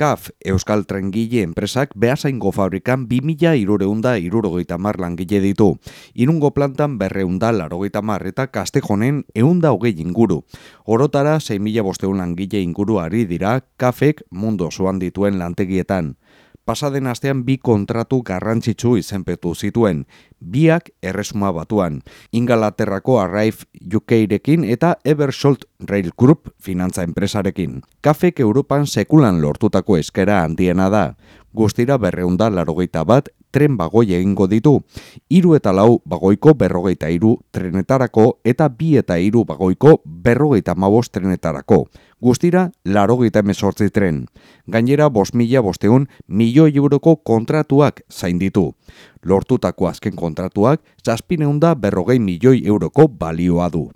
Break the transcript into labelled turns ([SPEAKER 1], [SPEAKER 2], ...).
[SPEAKER 1] KAF Euskal Trengile enpresak behasaingo fabrikan 2000 irureunda irurogeita mar langile ditu. Irungo plantan berreunda larogeita mar eta kastejonen eunda hogei inguru. Orotara 6.000 bosteun langile inguru ari dira KAFek mundu osoan dituen lantegietan pasaden astean bi kontratu garrantzitsu izenpetu zituen, biak erresuma batuan, Ingalaterrako Arrive UK-rekin eta Eversholt Rail Group finantza enpresarekin. Kafek Europan sekulan lortutako eskera handiena da, guztira berreunda larogeita bat tren bagoi egingo ditu, hiru eta lau bagoiko berrogeita hiru trenetarako eta bi eta hiru bagoiko berrogeita mabos trenetarako. Guztira, larogeita emesortzi tren. Gainera, bos mila bosteun milioi euroko kontratuak zain ditu. Lortutako azken kontratuak, zazpineunda berrogei milioi euroko balioa du.